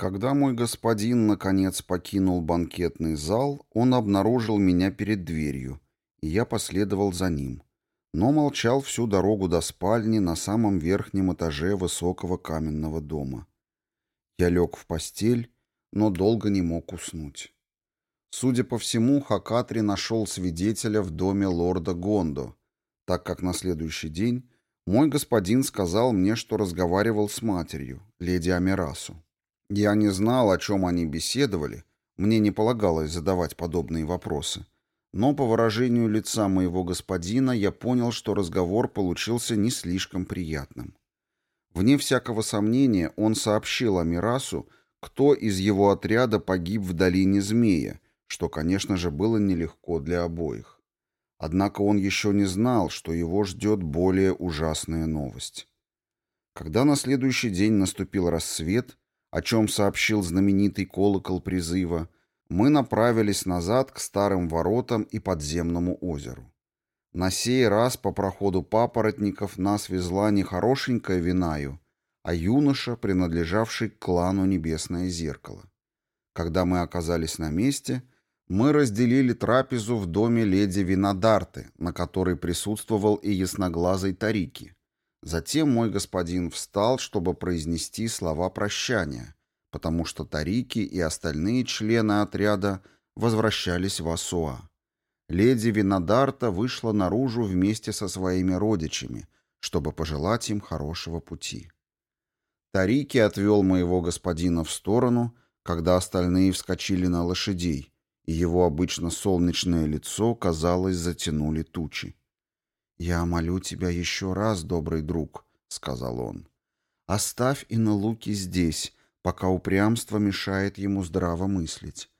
Когда мой господин наконец покинул банкетный зал, он обнаружил меня перед дверью, и я последовал за ним, но молчал всю дорогу до спальни на самом верхнем этаже высокого каменного дома. Я лег в постель, но долго не мог уснуть. Судя по всему, Хакатри нашел свидетеля в доме лорда Гондо, так как на следующий день мой господин сказал мне, что разговаривал с матерью, леди Амирасу. Я не знал, о чем они беседовали, мне не полагалось задавать подобные вопросы. Но по выражению лица моего господина я понял, что разговор получился не слишком приятным. Вне всякого сомнения он сообщил Амирасу, кто из его отряда погиб в долине Змея, что, конечно же, было нелегко для обоих. Однако он еще не знал, что его ждет более ужасная новость. Когда на следующий день наступил рассвет, о чем сообщил знаменитый колокол призыва, мы направились назад к старым воротам и подземному озеру. На сей раз по проходу папоротников нас везла не хорошенькая Винаю, а юноша, принадлежавший к клану Небесное Зеркало. Когда мы оказались на месте, мы разделили трапезу в доме леди Винодарты, на которой присутствовал и ясноглазый Тарики, Затем мой господин встал, чтобы произнести слова прощания, потому что Тарики и остальные члены отряда возвращались в Асуа. Леди Винодарта вышла наружу вместе со своими родичами, чтобы пожелать им хорошего пути. Тарики отвел моего господина в сторону, когда остальные вскочили на лошадей, и его обычно солнечное лицо, казалось, затянули тучи. «Я молю тебя еще раз, добрый друг», — сказал он. «Оставь Иналуки здесь, пока упрямство мешает ему здраво мыслить.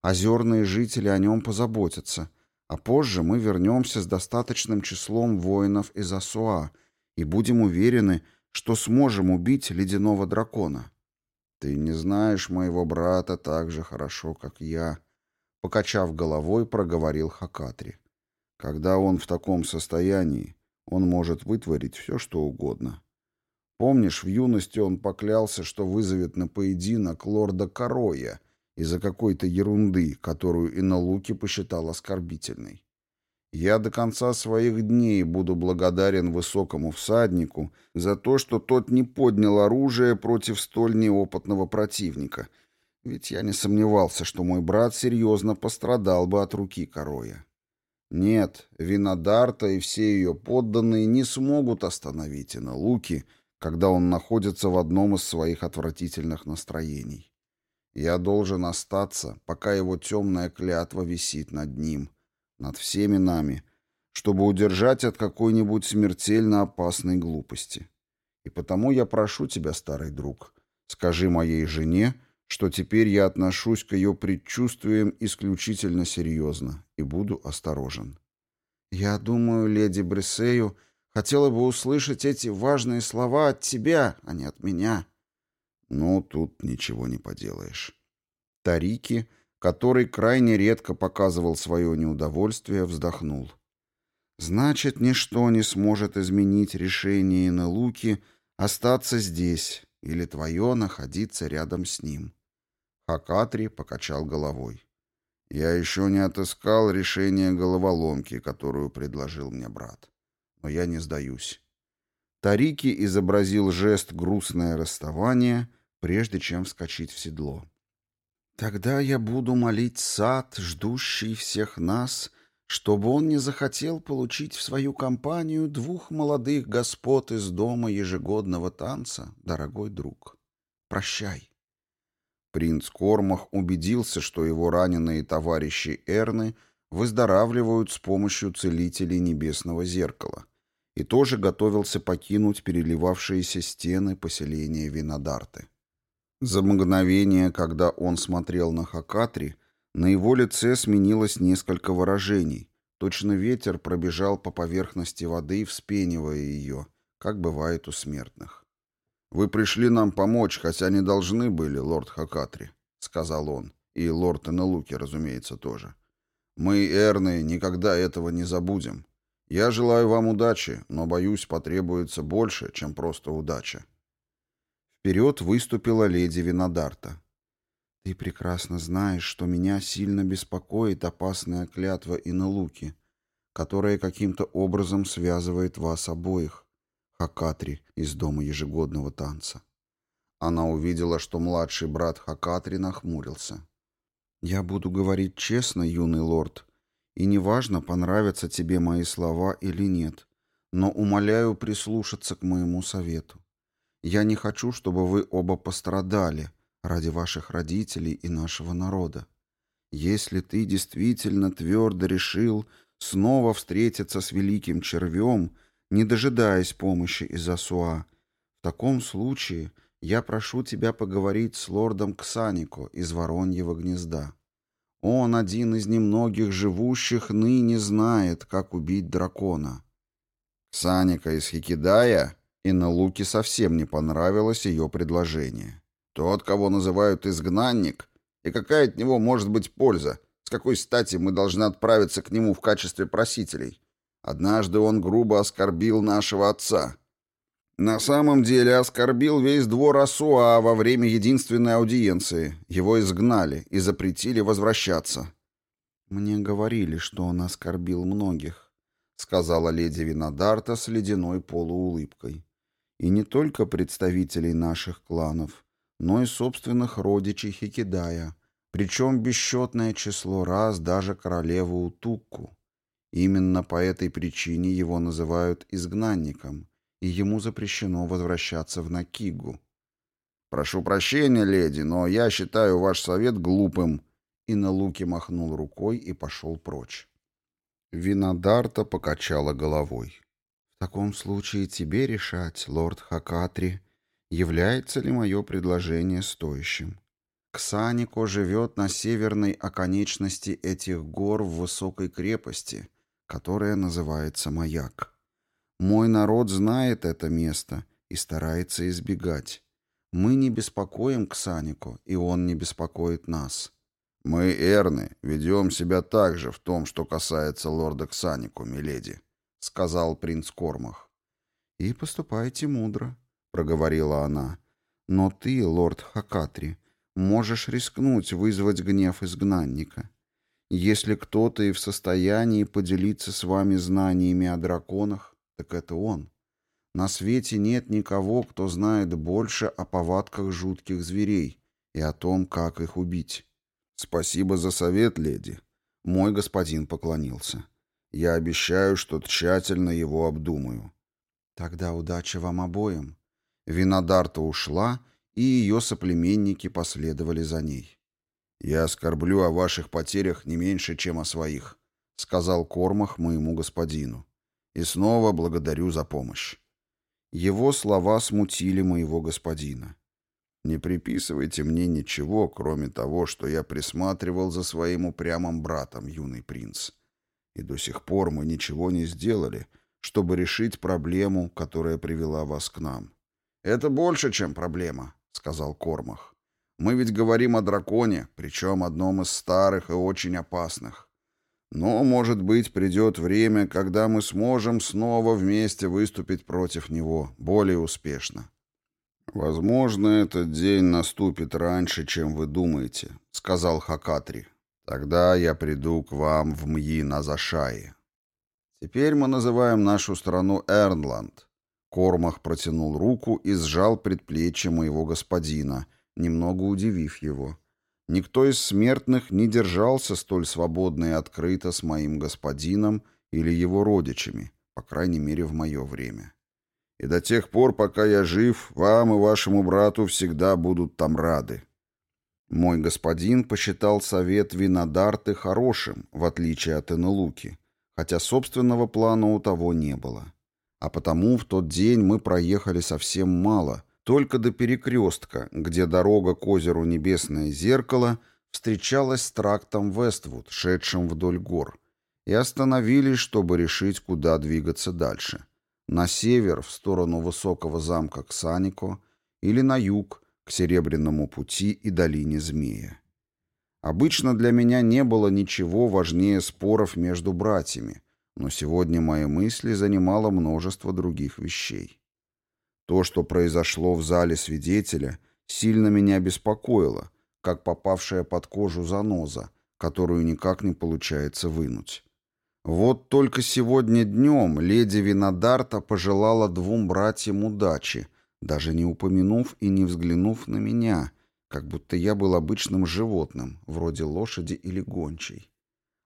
Озерные жители о нем позаботятся, а позже мы вернемся с достаточным числом воинов из Асуа и будем уверены, что сможем убить ледяного дракона». «Ты не знаешь моего брата так же хорошо, как я», — покачав головой, проговорил Хакатри. Когда он в таком состоянии, он может вытворить все, что угодно. Помнишь, в юности он поклялся, что вызовет на поединок лорда Короя из-за какой-то ерунды, которую Иналуки посчитал оскорбительной. Я до конца своих дней буду благодарен высокому всаднику за то, что тот не поднял оружие против столь неопытного противника, ведь я не сомневался, что мой брат серьезно пострадал бы от руки Короя. Нет, Винодарта и все ее подданные не смогут остановить Иналуки, когда он находится в одном из своих отвратительных настроений. Я должен остаться, пока его темная клятва висит над ним, над всеми нами, чтобы удержать от какой-нибудь смертельно опасной глупости. И потому я прошу тебя, старый друг, скажи моей жене, что теперь я отношусь к ее предчувствиям исключительно серьезно и буду осторожен. Я думаю, леди Бресею хотела бы услышать эти важные слова от тебя, а не от меня. Ну, тут ничего не поделаешь. Тарики, который крайне редко показывал свое неудовольствие, вздохнул. Значит, ничто не сможет изменить решение Инелуки остаться здесь или твое находиться рядом с ним. Хакатри покачал головой. «Я еще не отыскал решение головоломки, которую предложил мне брат. Но я не сдаюсь». Тарики изобразил жест грустное расставание, прежде чем вскочить в седло. «Тогда я буду молить сад, ждущий всех нас, чтобы он не захотел получить в свою компанию двух молодых господ из дома ежегодного танца, дорогой друг. Прощай». Принц Кормах убедился, что его раненые товарищи Эрны выздоравливают с помощью целителей небесного зеркала, и тоже готовился покинуть переливавшиеся стены поселения Винодарты. За мгновение, когда он смотрел на Хакатри, на его лице сменилось несколько выражений. Точно ветер пробежал по поверхности воды, вспенивая ее, как бывает у смертных. «Вы пришли нам помочь, хотя не должны были, лорд Хакатри», — сказал он. И лорд Энелуки, разумеется, тоже. «Мы, Эрны, никогда этого не забудем. Я желаю вам удачи, но, боюсь, потребуется больше, чем просто удача». Вперед выступила леди Винодарта. Ты прекрасно знаешь, что меня сильно беспокоит опасная клятва Иналуки, которая каким-то образом связывает вас обоих, Хакатри из дома ежегодного танца. Она увидела, что младший брат Хакатри нахмурился. «Я буду говорить честно, юный лорд, и неважно, понравятся тебе мои слова или нет, но умоляю прислушаться к моему совету. Я не хочу, чтобы вы оба пострадали ради ваших родителей и нашего народа. Если ты действительно твердо решил снова встретиться с великим червем, не дожидаясь помощи из Асуа, в таком случае я прошу тебя поговорить с лордом Ксанико из Вороньего гнезда. Он один из немногих живущих ныне знает, как убить дракона. Ксаника из Хикидая, и на Луке совсем не понравилось ее предложение. Тот, кого называют изгнанник, и какая от него может быть польза? С какой стати мы должны отправиться к нему в качестве просителей? Однажды он грубо оскорбил нашего отца. На самом деле оскорбил весь двор Асуа во время единственной аудиенции. Его изгнали и запретили возвращаться. «Мне говорили, что он оскорбил многих», — сказала леди Винодарта с ледяной полуулыбкой. «И не только представителей наших кланов, но и собственных родичей Хикидая, причем бесчетное число раз даже королеву Утукку. Именно по этой причине его называют изгнанником, и ему запрещено возвращаться в Накигу. «Прошу прощения, леди, но я считаю ваш совет глупым», и на луке махнул рукой и пошел прочь. Винодарта покачала головой. «В таком случае тебе решать, лорд Хакатри, является ли мое предложение стоящим. Ксанико живет на северной оконечности этих гор в высокой крепости, которая называется Маяк. Мой народ знает это место и старается избегать. Мы не беспокоим Ксанику, и он не беспокоит нас. Мы, Эрны, ведем себя так же в том, что касается лорда Ксанику, миледи, — сказал принц Кормах. И поступайте мудро, — проговорила она. Но ты, лорд Хакатри, можешь рискнуть вызвать гнев изгнанника. Если кто-то и в состоянии поделиться с вами знаниями о драконах, так это он. На свете нет никого, кто знает больше о повадках жутких зверей и о том, как их убить. Спасибо за совет, леди. Мой господин поклонился. Я обещаю, что тщательно его обдумаю. Тогда удачи вам обоим. Винодарта ушла, и ее соплеменники последовали за ней. «Я оскорблю о ваших потерях не меньше, чем о своих», — сказал Кормах моему господину. И снова благодарю за помощь. Его слова смутили моего господина. Не приписывайте мне ничего, кроме того, что я присматривал за своим упрямым братом, юный принц. И до сих пор мы ничего не сделали, чтобы решить проблему, которая привела вас к нам. Это больше, чем проблема, сказал Кормах. Мы ведь говорим о драконе, причем одном из старых и очень опасных. Но, может быть, придет время, когда мы сможем снова вместе выступить против него более успешно. «Возможно, этот день наступит раньше, чем вы думаете», — сказал Хакатри. «Тогда я приду к вам в Мьи-Назашае». «Теперь мы называем нашу страну Эрнланд». Кормах протянул руку и сжал предплечье моего господина, немного удивив его. Никто из смертных не держался столь свободно и открыто с моим господином или его родичами, по крайней мере, в мое время. И до тех пор, пока я жив, вам и вашему брату всегда будут там рады. Мой господин посчитал совет Винодарты хорошим, в отличие от Энелуки, хотя собственного плана у того не было. А потому в тот день мы проехали совсем мало — только до перекрестка, где дорога к озеру Небесное Зеркало встречалась с трактом Вествуд, шедшим вдоль гор, и остановились, чтобы решить, куда двигаться дальше. На север, в сторону высокого замка Ксанико, или на юг, к Серебряному пути и долине Змея. Обычно для меня не было ничего важнее споров между братьями, но сегодня мои мысли занимало множество других вещей. То, что произошло в зале свидетеля, сильно меня беспокоило, как попавшая под кожу заноза, которую никак не получается вынуть. Вот только сегодня днем леди Винодарта пожелала двум братьям удачи, даже не упомянув и не взглянув на меня, как будто я был обычным животным, вроде лошади или гончей.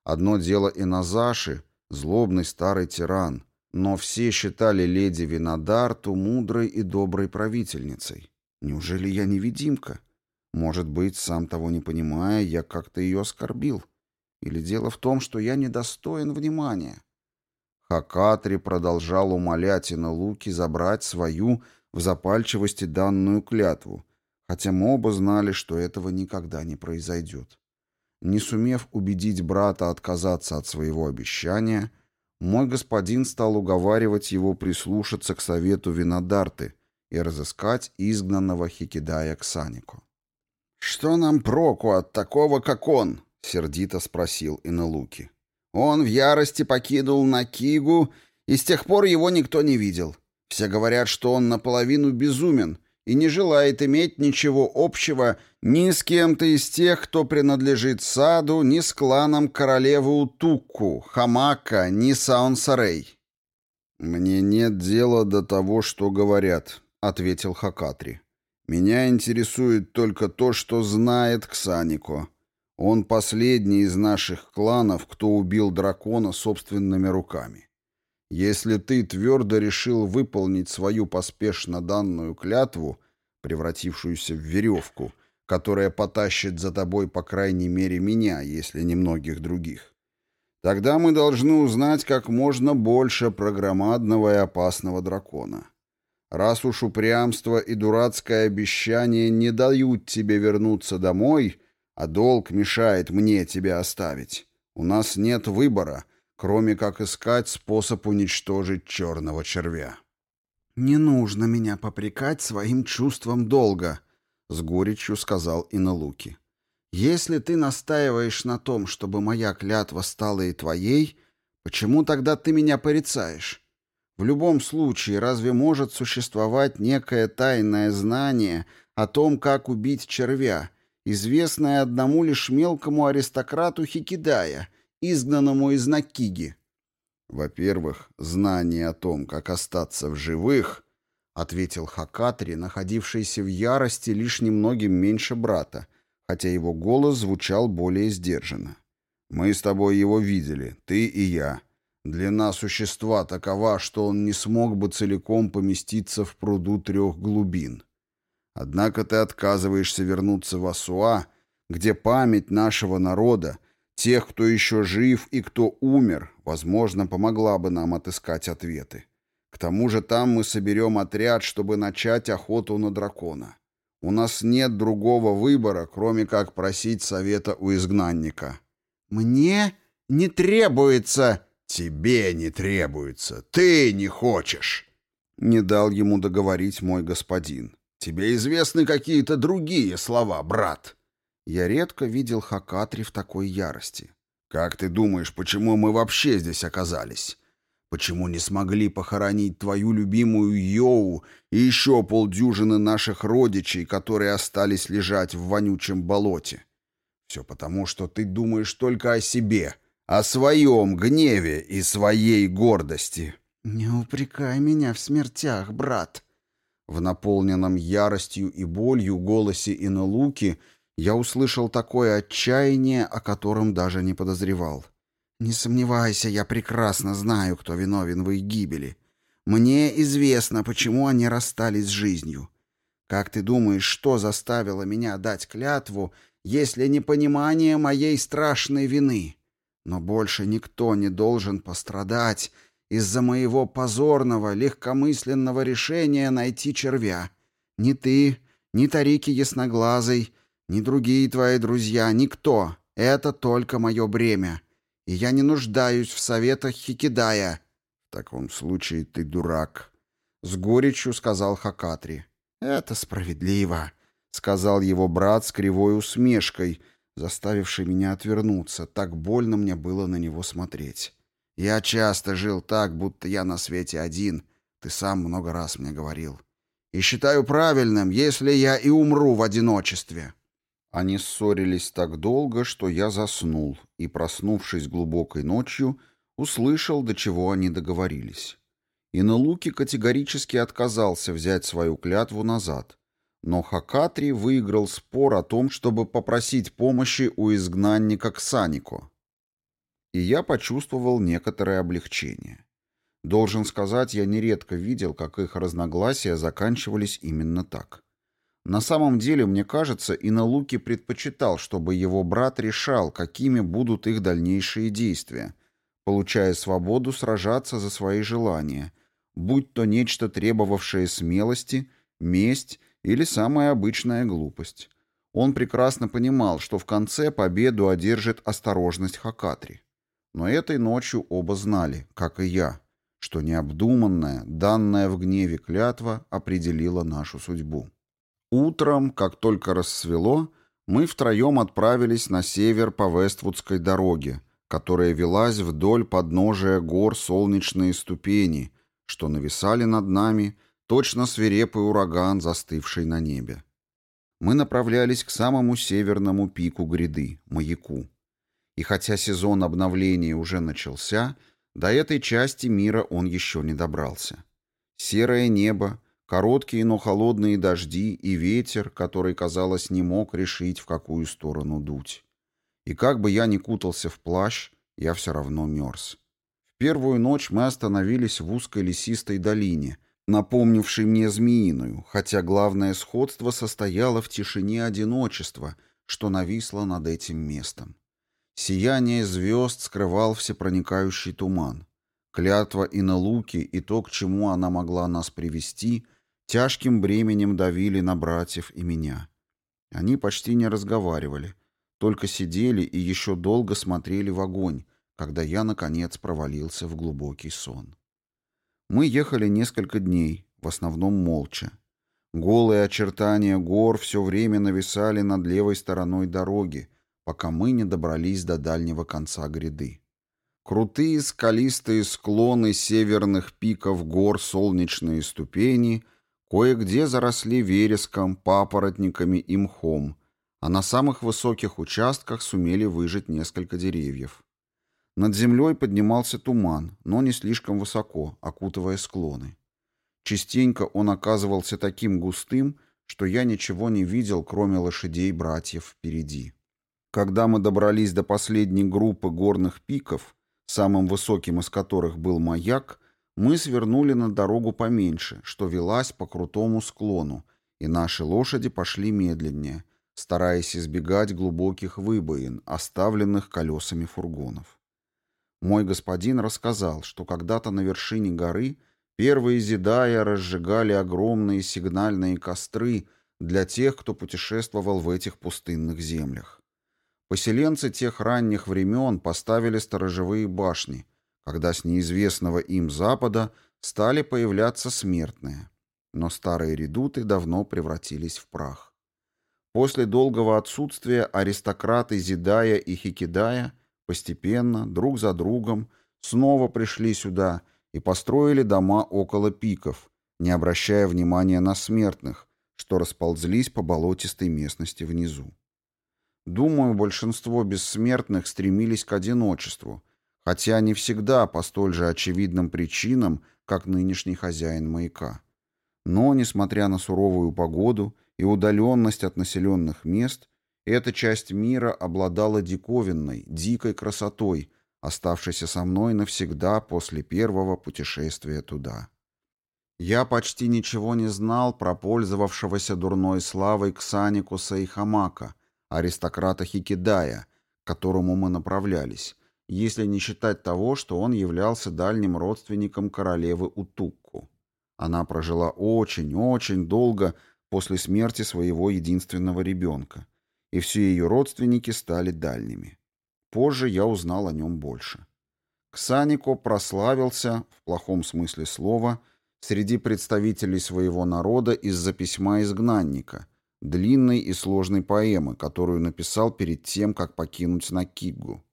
Одно дело и Назаши, злобный старый тиран, но все считали леди Винодарту мудрой и доброй правительницей. Неужели я невидимка? Может быть, сам того не понимая, я как-то ее оскорбил. Или дело в том, что я недостоин внимания? Хакатри продолжал умолять Иналуки забрать свою в запальчивости данную клятву, хотя мы оба знали, что этого никогда не произойдет. Не сумев убедить брата отказаться от своего обещания, мой господин стал уговаривать его прислушаться к совету Винодарты и разыскать изгнанного Хикидая Ксанико. «Что нам проку от такого, как он?» — сердито спросил Иналуки. «Он в ярости покинул Накигу, и с тех пор его никто не видел. Все говорят, что он наполовину безумен и не желает иметь ничего общего ни с кем-то из тех, кто принадлежит саду, ни с кланом королевы Утукку, Хамака, ни Саунсарей». «Мне нет дела до того, что говорят», — ответил Хакатри. «Меня интересует только то, что знает Ксанико». Он последний из наших кланов, кто убил дракона собственными руками. Если ты твердо решил выполнить свою поспешно данную клятву, превратившуюся в веревку, которая потащит за тобой по крайней мере меня, если не многих других, тогда мы должны узнать как можно больше про громадного и опасного дракона. Раз уж упрямство и дурацкое обещание не дают тебе вернуться домой, а долг мешает мне тебя оставить. У нас нет выбора, кроме как искать способ уничтожить черного червя». «Не нужно меня попрекать своим чувством долга», — с горечью сказал Иналуки. «Если ты настаиваешь на том, чтобы моя клятва стала и твоей, почему тогда ты меня порицаешь? В любом случае, разве может существовать некое тайное знание о том, как убить червя, известное одному лишь мелкому аристократу Хикидая, изгнанному из Накиги. Во-первых, знание о том, как остаться в живых, ответил Хакатри, находившийся в ярости лишь немногим меньше брата, хотя его голос звучал более сдержанно. Мы с тобой его видели, ты и я. Длина существа такова, что он не смог бы целиком поместиться в пруду трех глубин. Однако ты отказываешься вернуться в Асуа, где память нашего народа, тех, кто еще жив и кто умер, возможно, помогла бы нам отыскать ответы. К тому же там мы соберем отряд, чтобы начать охоту на дракона. У нас нет другого выбора, кроме как просить совета у изгнанника. Мне не требуется. Тебе не требуется. Ты не хочешь. Не дал ему договорить мой господин. Тебе известны какие-то другие слова, брат. Я редко видел Хакатри в такой ярости. Как ты думаешь, почему мы вообще здесь оказались? Почему не смогли похоронить твою любимую Йоу и еще полдюжины наших родичей, которые остались лежать в вонючем болоте? Все потому, что ты думаешь только о себе, о своем гневе и своей гордости. Не упрекай меня в смертях, брат, в наполненном яростью и болью голосе Иналуки я услышал такое отчаяние, о котором даже не подозревал. «Не сомневайся, я прекрасно знаю, кто виновен в их гибели. Мне известно, почему они расстались с жизнью. Как ты думаешь, что заставило меня дать клятву, если не понимание моей страшной вины? Но больше никто не должен пострадать, из-за моего позорного, легкомысленного решения найти червя. Ни ты, ни Тарики Ясноглазый, ни другие твои друзья, никто. Это только мое бремя. И я не нуждаюсь в советах Хикидая. В таком случае ты дурак, — с горечью сказал Хакатри. Это справедливо, — сказал его брат с кривой усмешкой, заставивший меня отвернуться. Так больно мне было на него смотреть. Я часто жил так, будто я на свете один. Ты сам много раз мне говорил. И считаю правильным, если я и умру в одиночестве. Они ссорились так долго, что я заснул и, проснувшись глубокой ночью, услышал, до чего они договорились. Инелуки категорически отказался взять свою клятву назад, но Хакатри выиграл спор о том, чтобы попросить помощи у изгнанника Ксанико. И я почувствовал некоторое облегчение. Должен сказать, я нередко видел, как их разногласия заканчивались именно так. На самом деле, мне кажется, Иналуки предпочитал, чтобы его брат решал, какими будут их дальнейшие действия, получая свободу сражаться за свои желания, будь то нечто требовавшее смелости, месть или самая обычная глупость. Он прекрасно понимал, что в конце победу одержит осторожность Хакатри. Но этой ночью оба знали, как и я, что необдуманная, данная в гневе клятва определила нашу судьбу. Утром, как только рассвело, мы втроем отправились на север по Вествудской дороге, которая велась вдоль подножия гор солнечные ступени, что нависали над нами, точно свирепый ураган, застывший на небе. Мы направлялись к самому северному пику гряды, маяку. И хотя сезон обновления уже начался, до этой части мира он еще не добрался. Серое небо, короткие, но холодные дожди и ветер, который, казалось, не мог решить, в какую сторону дуть. И как бы я ни кутался в плащ, я все равно мерз. В первую ночь мы остановились в узкой лесистой долине, напомнившей мне змеиную, хотя главное сходство состояло в тишине одиночества, что нависло над этим местом. Сияние звезд скрывал всепроникающий туман. Клятва и налуки и то, к чему она могла нас привести, тяжким бременем давили на братьев и меня. Они почти не разговаривали, только сидели и еще долго смотрели в огонь, когда я, наконец, провалился в глубокий сон. Мы ехали несколько дней, в основном молча. Голые очертания гор все время нависали над левой стороной дороги, пока мы не добрались до дальнего конца гряды. Крутые скалистые склоны северных пиков гор солнечные ступени кое-где заросли вереском, папоротниками и мхом, а на самых высоких участках сумели выжить несколько деревьев. Над землей поднимался туман, но не слишком высоко, окутывая склоны. Частенько он оказывался таким густым, что я ничего не видел, кроме лошадей братьев впереди. Когда мы добрались до последней группы горных пиков, самым высоким из которых был маяк, мы свернули на дорогу поменьше, что велась по крутому склону, и наши лошади пошли медленнее, стараясь избегать глубоких выбоин, оставленных колесами фургонов. Мой господин рассказал, что когда-то на вершине горы первые зидая разжигали огромные сигнальные костры для тех, кто путешествовал в этих пустынных землях. Поселенцы тех ранних времен поставили сторожевые башни, когда с неизвестного им запада стали появляться смертные. Но старые редуты давно превратились в прах. После долгого отсутствия аристократы Зидая и Хикидая постепенно, друг за другом, снова пришли сюда и построили дома около пиков, не обращая внимания на смертных, что расползлись по болотистой местности внизу. Думаю, большинство бессмертных стремились к одиночеству, хотя не всегда по столь же очевидным причинам, как нынешний хозяин маяка. Но, несмотря на суровую погоду и удаленность от населенных мест, эта часть мира обладала диковинной, дикой красотой, оставшейся со мной навсегда после первого путешествия туда. Я почти ничего не знал про пользовавшегося дурной славой Ксанику Сайхамака, аристократа Хикидая, к которому мы направлялись, если не считать того, что он являлся дальним родственником королевы Утукку. Она прожила очень-очень долго после смерти своего единственного ребенка, и все ее родственники стали дальними. Позже я узнал о нем больше. Ксанико прославился, в плохом смысле слова, среди представителей своего народа из-за письма изгнанника, длинной и сложной поэмы, которую написал перед тем, как покинуть Накигу.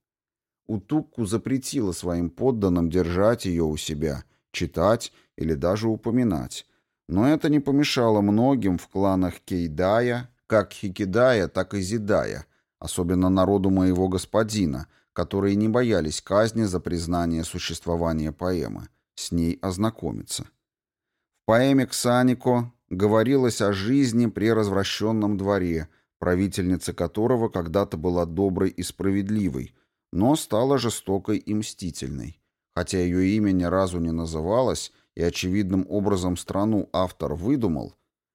Утукку запретила своим подданным держать ее у себя, читать или даже упоминать, но это не помешало многим в кланах Кейдая, как Хикидая, так и Зидая, особенно народу моего господина, которые не боялись казни за признание существования поэмы, с ней ознакомиться. В поэме «Ксанико» говорилось о жизни при развращенном дворе, правительница которого когда-то была доброй и справедливой, но стала жестокой и мстительной. Хотя ее имя ни разу не называлось, и очевидным образом страну автор выдумал,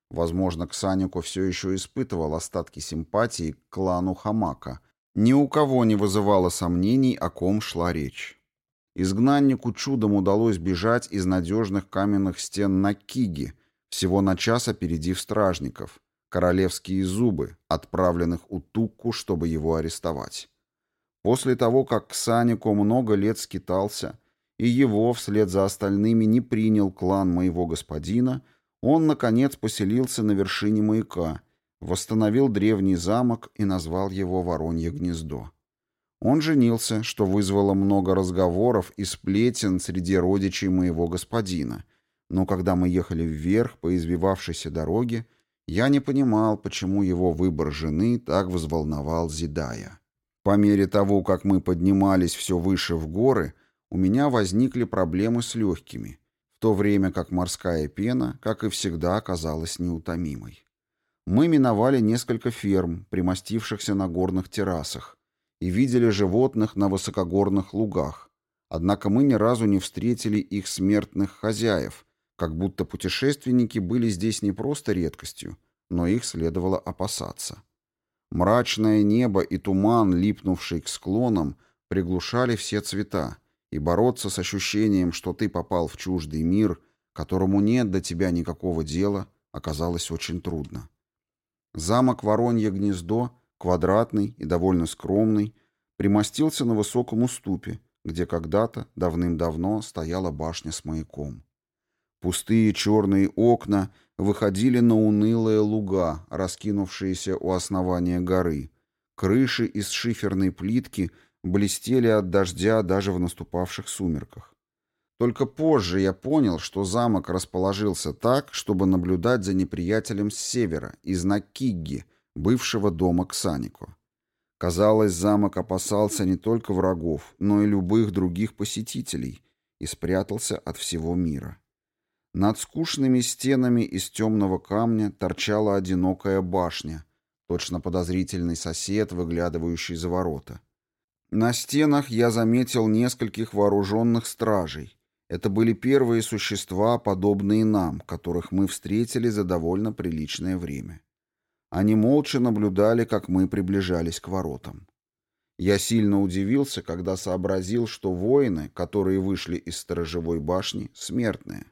возможно, Ксанико все еще испытывал остатки симпатии к клану Хамака, ни у кого не вызывало сомнений, о ком шла речь. Изгнаннику чудом удалось бежать из надежных каменных стен на Киги, всего на час опередив стражников, королевские зубы, отправленных у Тукку, чтобы его арестовать. После того, как Ксанико много лет скитался, и его вслед за остальными не принял клан моего господина, он, наконец, поселился на вершине маяка, восстановил древний замок и назвал его Воронье гнездо. Он женился, что вызвало много разговоров и сплетен среди родичей моего господина, но когда мы ехали вверх по извивавшейся дороге, я не понимал, почему его выбор жены так взволновал Зидая. По мере того, как мы поднимались все выше в горы, у меня возникли проблемы с легкими, в то время как морская пена, как и всегда, оказалась неутомимой. Мы миновали несколько ферм, примостившихся на горных террасах, и видели животных на высокогорных лугах, однако мы ни разу не встретили их смертных хозяев, как будто путешественники были здесь не просто редкостью, но их следовало опасаться. Мрачное небо и туман, липнувший к склонам, приглушали все цвета, и бороться с ощущением, что ты попал в чуждый мир, которому нет до тебя никакого дела, оказалось очень трудно. Замок Воронье гнездо, квадратный и довольно скромный, примостился на высоком уступе, где когда-то, давным-давно, стояла башня с маяком. Пустые черные окна выходили на унылые луга, раскинувшиеся у основания горы. Крыши из шиферной плитки блестели от дождя даже в наступавших сумерках. Только позже я понял, что замок расположился так, чтобы наблюдать за неприятелем с севера, из Накигги, бывшего дома Ксанико. Казалось, замок опасался не только врагов, но и любых других посетителей и спрятался от всего мира. Над скучными стенами из темного камня торчала одинокая башня, точно подозрительный сосед, выглядывающий за ворота. На стенах я заметил нескольких вооруженных стражей, это были первые существа, подобные нам, которых мы встретили за довольно приличное время. Они молча наблюдали, как мы приближались к воротам. Я сильно удивился, когда сообразил, что воины, которые вышли из сторожевой башни, смертные.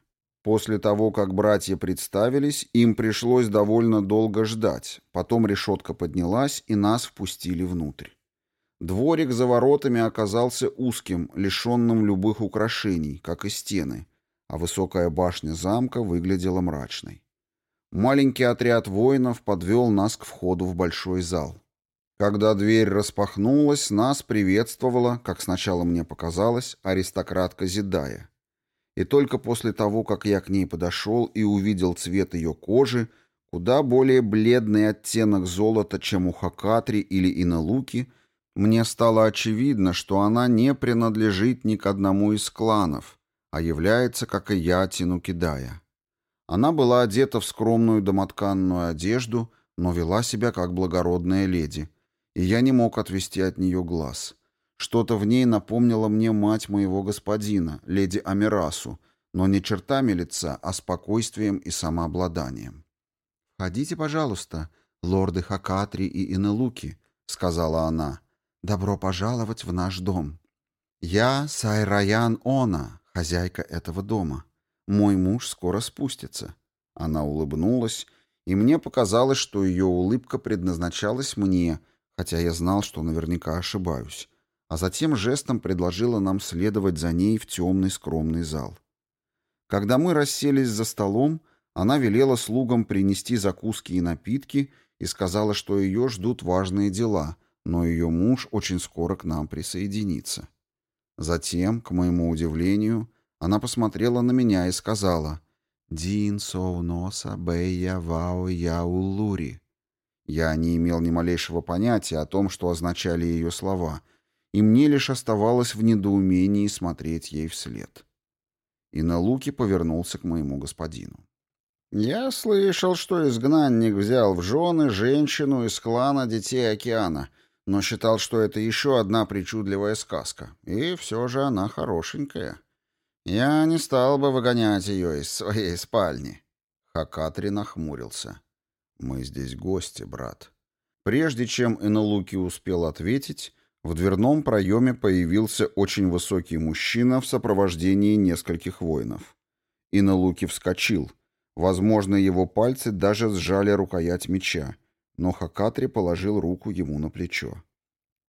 После того, как братья представились, им пришлось довольно долго ждать, потом решетка поднялась, и нас впустили внутрь. Дворик за воротами оказался узким, лишенным любых украшений, как и стены, а высокая башня замка выглядела мрачной. Маленький отряд воинов подвел нас к входу в большой зал. Когда дверь распахнулась, нас приветствовала, как сначала мне показалось, аристократка Зидая. И только после того, как я к ней подошел и увидел цвет ее кожи, куда более бледный оттенок золота, чем у Хакатри или Иналуки, мне стало очевидно, что она не принадлежит ни к одному из кланов, а является, как и я, Тинукидая. Она была одета в скромную домотканную одежду, но вела себя как благородная леди, и я не мог отвести от нее глаз. Что-то в ней напомнило мне мать моего господина, леди Амирасу, но не чертами лица, а спокойствием и самообладанием. «Входите, пожалуйста, лорды Хакатри и Инелуки», — сказала она. Добро пожаловать в наш дом. Я Сайраян Она, хозяйка этого дома. Мой муж скоро спустится. Она улыбнулась, и мне показалось, что ее улыбка предназначалась мне, хотя я знал, что наверняка ошибаюсь. А затем жестом предложила нам следовать за ней в темный скромный зал. Когда мы расселись за столом, она велела слугам принести закуски и напитки и сказала, что ее ждут важные дела — но ее муж очень скоро к нам присоединится. Затем, к моему удивлению, она посмотрела на меня и сказала «Дин соуноса бэйя вао я уллури». Я не имел ни малейшего понятия о том, что означали ее слова, и мне лишь оставалось в недоумении смотреть ей вслед. И на луке повернулся к моему господину. «Я слышал, что изгнанник взял в жены женщину из клана Детей Океана, но считал, что это еще одна причудливая сказка, и все же она хорошенькая. Я не стал бы выгонять ее из своей спальни». Хакатри нахмурился. «Мы здесь гости, брат». Прежде чем Энолуки успел ответить, в дверном проеме появился очень высокий мужчина в сопровождении нескольких воинов. Инолуки вскочил. Возможно, его пальцы даже сжали рукоять меча, но Хакатри положил руку ему на плечо.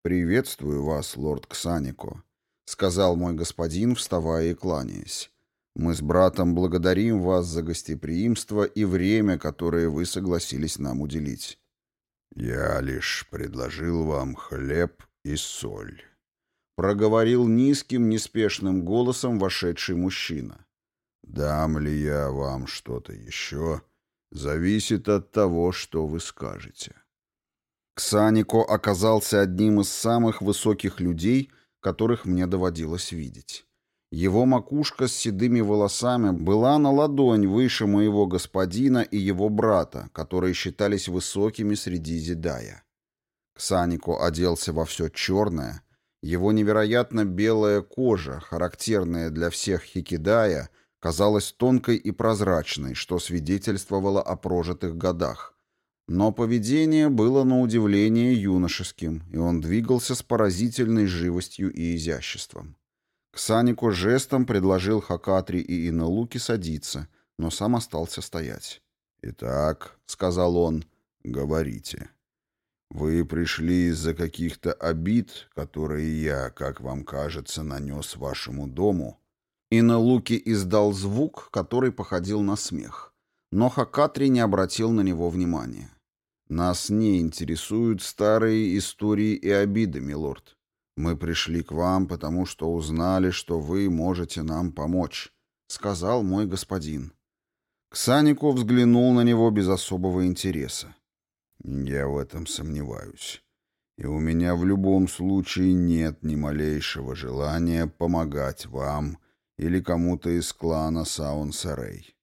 «Приветствую вас, лорд Ксанико», — сказал мой господин, вставая и кланяясь. Мы с братом благодарим вас за гостеприимство и время, которое вы согласились нам уделить. Я лишь предложил вам хлеб и соль. Проговорил низким, неспешным голосом вошедший мужчина. Дам ли я вам что-то еще, зависит от того, что вы скажете. Ксанико оказался одним из самых высоких людей, которых мне доводилось видеть. Его макушка с седыми волосами была на ладонь выше моего господина и его брата, которые считались высокими среди зидая. Ксанико оделся во все черное, его невероятно белая кожа, характерная для всех хикидая, казалась тонкой и прозрачной, что свидетельствовало о прожитых годах. Но поведение было на удивление юношеским, и он двигался с поразительной живостью и изяществом. Ксанико жестом предложил Хакатри и Иналуки садиться, но сам остался стоять. «Итак», — сказал он, — «говорите. Вы пришли из-за каких-то обид, которые я, как вам кажется, нанес вашему дому?» Иналуки издал звук, который походил на смех, но Хакатри не обратил на него внимания. «Нас не интересуют старые истории и обиды, милорд. «Мы пришли к вам, потому что узнали, что вы можете нам помочь», — сказал мой господин. Ксанику взглянул на него без особого интереса. «Я в этом сомневаюсь. И у меня в любом случае нет ни малейшего желания помогать вам или кому-то из клана Саун-Сарей».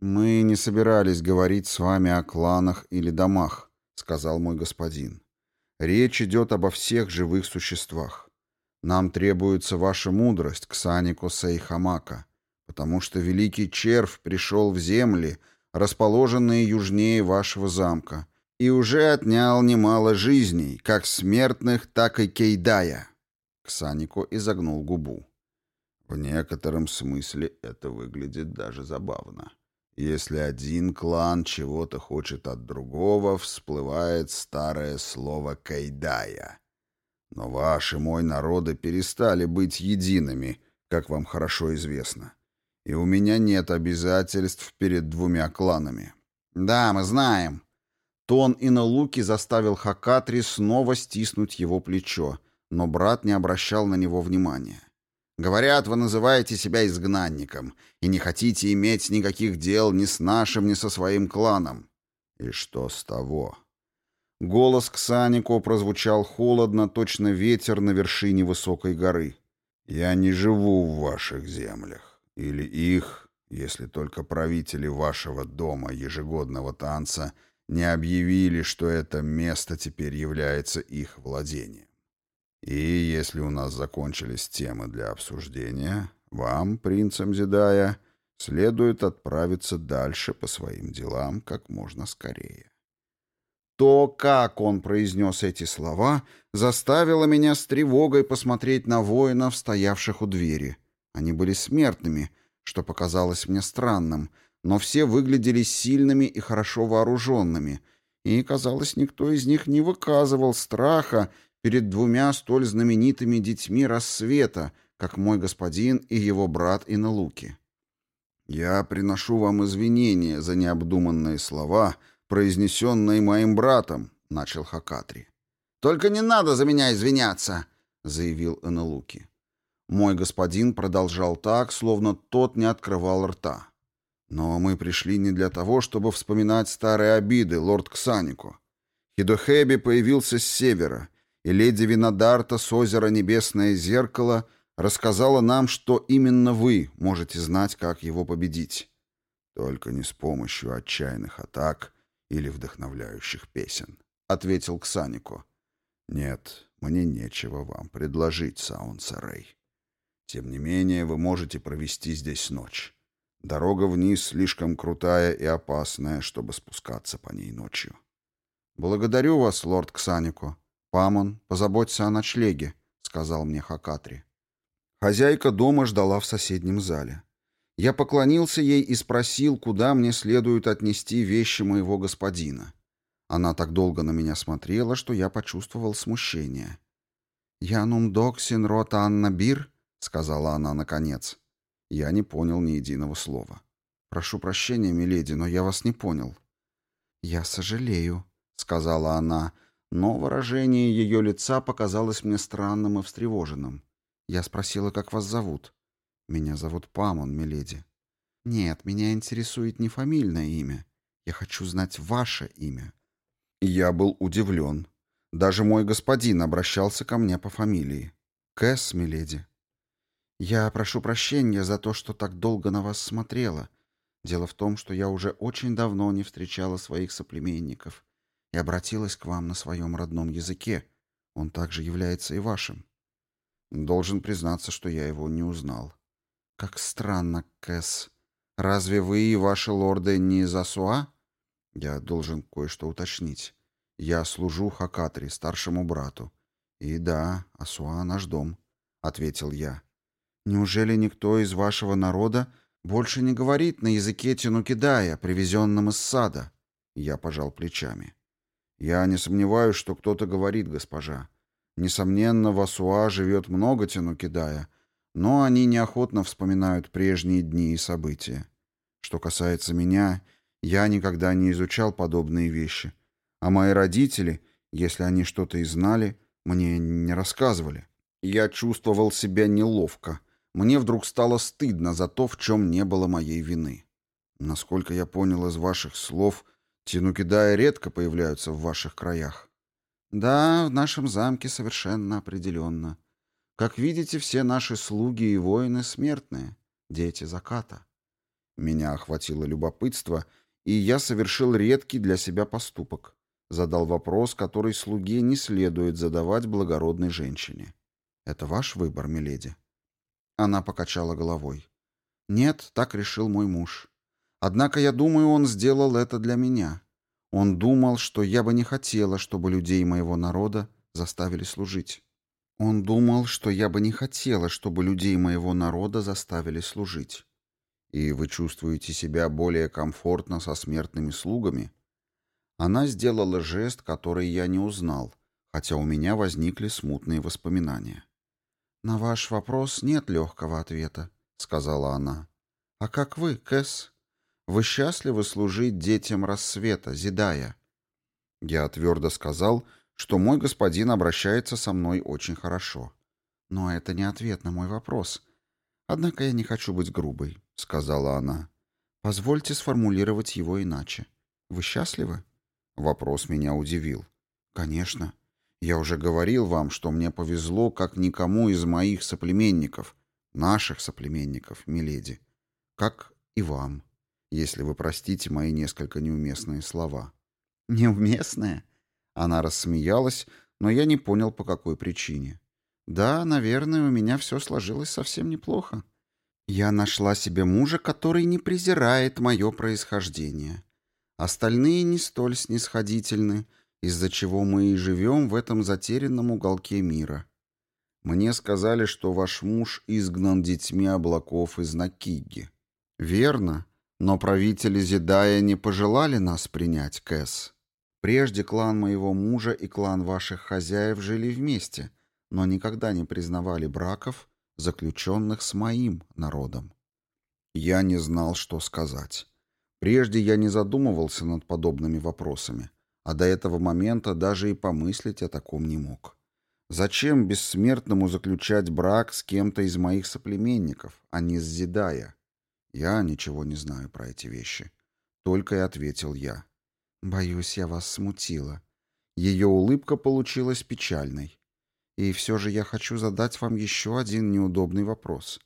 «Мы не собирались говорить с вами о кланах или домах», — сказал мой господин. Речь идет обо всех живых существах. Нам требуется ваша мудрость, Ксанико Сейхамака, потому что великий червь пришел в земли, расположенные южнее вашего замка, и уже отнял немало жизней, как смертных, так и кейдая. Ксанико изогнул губу. В некотором смысле это выглядит даже забавно. Если один клан чего-то хочет от другого, всплывает старое слово «кайдая». Но ваши, мой народы, перестали быть едиными, как вам хорошо известно. И у меня нет обязательств перед двумя кланами. Да, мы знаем. Тон Иналуки заставил Хакатри снова стиснуть его плечо, но брат не обращал на него внимания. Говорят, вы называете себя изгнанником и не хотите иметь никаких дел ни с нашим, ни со своим кланом. И что с того? Голос Ксанико прозвучал холодно, точно ветер на вершине высокой горы. Я не живу в ваших землях. Или их, если только правители вашего дома ежегодного танца не объявили, что это место теперь является их владением. И если у нас закончились темы для обсуждения, вам, принцам Зидая, следует отправиться дальше по своим делам как можно скорее. То, как он произнес эти слова, заставило меня с тревогой посмотреть на воинов, стоявших у двери. Они были смертными, что показалось мне странным, но все выглядели сильными и хорошо вооруженными, и, казалось, никто из них не выказывал страха перед двумя столь знаменитыми детьми рассвета, как мой господин и его брат Иналуки. Я приношу вам извинения за необдуманные слова, произнесенные моим братом, — начал Хакатри. «Только не надо за меня извиняться!» — заявил Иналуки. Мой господин продолжал так, словно тот не открывал рта. «Но мы пришли не для того, чтобы вспоминать старые обиды, лорд Ксанику. Хидохеби появился с севера, и леди Винодарта с озера Небесное Зеркало рассказала нам, что именно вы можете знать, как его победить. Только не с помощью отчаянных атак или вдохновляющих песен, — ответил Ксанико. Нет, мне нечего вам предложить, Саун Сарей. Тем не менее, вы можете провести здесь ночь. Дорога вниз слишком крутая и опасная, чтобы спускаться по ней ночью. «Благодарю вас, лорд Ксанико. Памон, позаботься о ночлеге», — сказал мне Хакатри. Хозяйка дома ждала в соседнем зале. Я поклонился ей и спросил, куда мне следует отнести вещи моего господина. Она так долго на меня смотрела, что я почувствовал смущение. «Янум доксин рот Анна Бир», — сказала она наконец. Я не понял ни единого слова. «Прошу прощения, миледи, но я вас не понял». «Я сожалею», — сказала она, но выражение ее лица показалось мне странным и встревоженным. Я спросила, как вас зовут. «Меня зовут Памон, миледи». «Нет, меня интересует не фамильное имя. Я хочу знать ваше имя». Я был удивлен. Даже мой господин обращался ко мне по фамилии. «Кэс, миледи». «Я прошу прощения за то, что так долго на вас смотрела. Дело в том, что я уже очень давно не встречала своих соплеменников и обратилась к вам на своем родном языке. Он также является и вашим». Должен признаться, что я его не узнал. «Как странно, Кэс. Разве вы и ваши лорды не из Асуа?» «Я должен кое-что уточнить. Я служу Хакатри, старшему брату. И да, Асуа — наш дом», — ответил я. Неужели никто из вашего народа больше не говорит на языке Тинукидая, привезенном из сада? Я пожал плечами. Я не сомневаюсь, что кто-то говорит, госпожа. Несомненно, в Асуа живет много Тинукидая, но они неохотно вспоминают прежние дни и события. Что касается меня, я никогда не изучал подобные вещи. А мои родители, если они что-то и знали, мне не рассказывали. Я чувствовал себя неловко, мне вдруг стало стыдно за то, в чем не было моей вины. Насколько я понял из ваших слов, тинукидая редко появляются в ваших краях. Да, в нашем замке совершенно определенно. Как видите, все наши слуги и воины смертные, дети заката. Меня охватило любопытство, и я совершил редкий для себя поступок. Задал вопрос, который слуге не следует задавать благородной женщине. Это ваш выбор, миледи? Она покачала головой. «Нет, так решил мой муж. Однако я думаю, он сделал это для меня. Он думал, что я бы не хотела, чтобы людей моего народа заставили служить. Он думал, что я бы не хотела, чтобы людей моего народа заставили служить. И вы чувствуете себя более комфортно со смертными слугами?» Она сделала жест, который я не узнал, хотя у меня возникли смутные воспоминания. «На ваш вопрос нет легкого ответа», — сказала она. «А как вы, Кэс? Вы счастливы служить детям рассвета, Зидая?» Я твердо сказал, что мой господин обращается со мной очень хорошо. «Но это не ответ на мой вопрос. Однако я не хочу быть грубой», — сказала она. «Позвольте сформулировать его иначе. Вы счастливы?» Вопрос меня удивил. «Конечно. Я уже говорил вам, что мне повезло, как никому из моих соплеменников, наших соплеменников, миледи, как и вам, если вы простите мои несколько неуместные слова. Неуместные? Она рассмеялась, но я не понял, по какой причине. Да, наверное, у меня все сложилось совсем неплохо. Я нашла себе мужа, который не презирает мое происхождение. Остальные не столь снисходительны, из-за чего мы и живем в этом затерянном уголке мира. Мне сказали, что ваш муж изгнан детьми облаков из Накиги. Верно, но правители Зидая не пожелали нас принять, Кэс. Прежде клан моего мужа и клан ваших хозяев жили вместе, но никогда не признавали браков, заключенных с моим народом. Я не знал, что сказать. Прежде я не задумывался над подобными вопросами а до этого момента даже и помыслить о таком не мог. Зачем бессмертному заключать брак с кем-то из моих соплеменников, а не с Зидая? Я ничего не знаю про эти вещи. Только и ответил я. Боюсь, я вас смутила. Ее улыбка получилась печальной. «И все же я хочу задать вам еще один неудобный вопрос.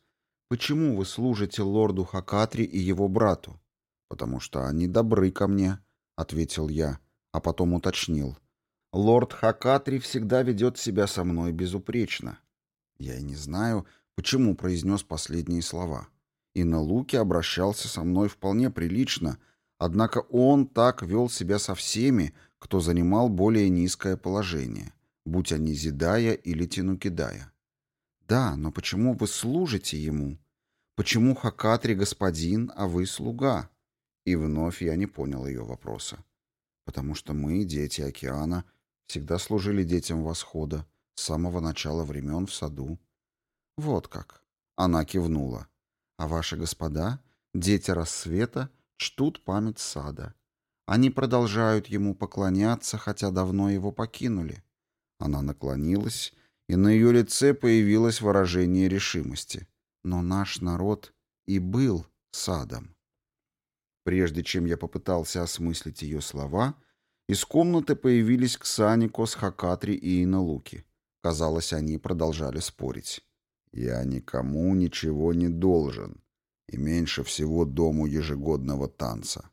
Почему вы служите лорду Хакатри и его брату?» «Потому что они добры ко мне», — ответил я, а потом уточнил. «Лорд Хакатри всегда ведет себя со мной безупречно». Я и не знаю, почему произнес последние слова. И на Луке обращался со мной вполне прилично, однако он так вел себя со всеми, кто занимал более низкое положение, будь они Зидая или Тинукидая. Да, но почему вы служите ему? Почему Хакатри господин, а вы слуга? И вновь я не понял ее вопроса. Потому что мы, дети океана, всегда служили детям восхода с самого начала времен в саду. Вот как. Она кивнула. А ваши господа, дети рассвета, чтут память сада. Они продолжают ему поклоняться, хотя давно его покинули. Она наклонилась, и на ее лице появилось выражение решимости. Но наш народ и был садом. Прежде чем я попытался осмыслить ее слова, из комнаты появились Ксанико с Хакатри и Иналуки. Казалось, они продолжали спорить. «Я никому ничего не должен, и меньше всего дому ежегодного танца.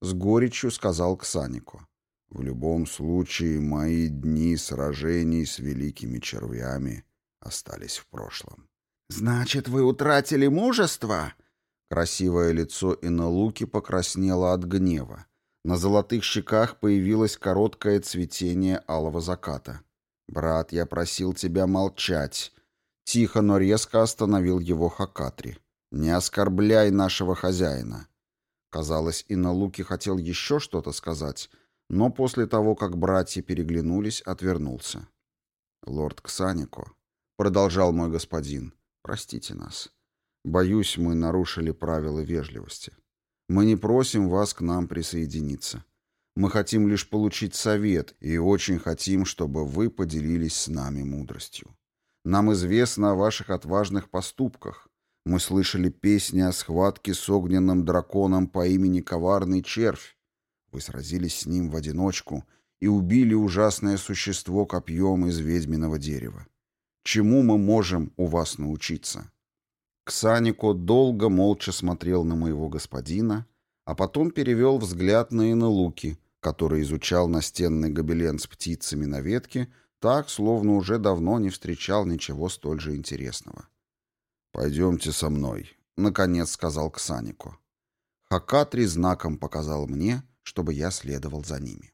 С горечью сказал Ксанику. В любом случае, мои дни сражений с великими червями остались в прошлом. «Значит, вы утратили мужество?» Красивое лицо Иналуки покраснело от гнева. На золотых щеках появилось короткое цветение алого заката. «Брат, я просил тебя молчать». Тихо, но резко остановил его Хакатри. «Не оскорбляй нашего хозяина. Казалось, и на Луки хотел еще что-то сказать, но после того, как братья переглянулись, отвернулся. «Лорд Ксанико», — продолжал мой господин, — «простите нас. Боюсь, мы нарушили правила вежливости. Мы не просим вас к нам присоединиться. Мы хотим лишь получить совет и очень хотим, чтобы вы поделились с нами мудростью. Нам известно о ваших отважных поступках, мы слышали песни о схватке с огненным драконом по имени Коварный Червь. Вы сразились с ним в одиночку и убили ужасное существо копьем из ведьминого дерева. Чему мы можем у вас научиться?» Ксанико долго молча смотрел на моего господина, а потом перевел взгляд на Инелуки, который изучал настенный гобелен с птицами на ветке, так, словно уже давно не встречал ничего столь же интересного. «Пойдемте со мной», — наконец сказал Ксанику. Хакатри знаком показал мне, чтобы я следовал за ними.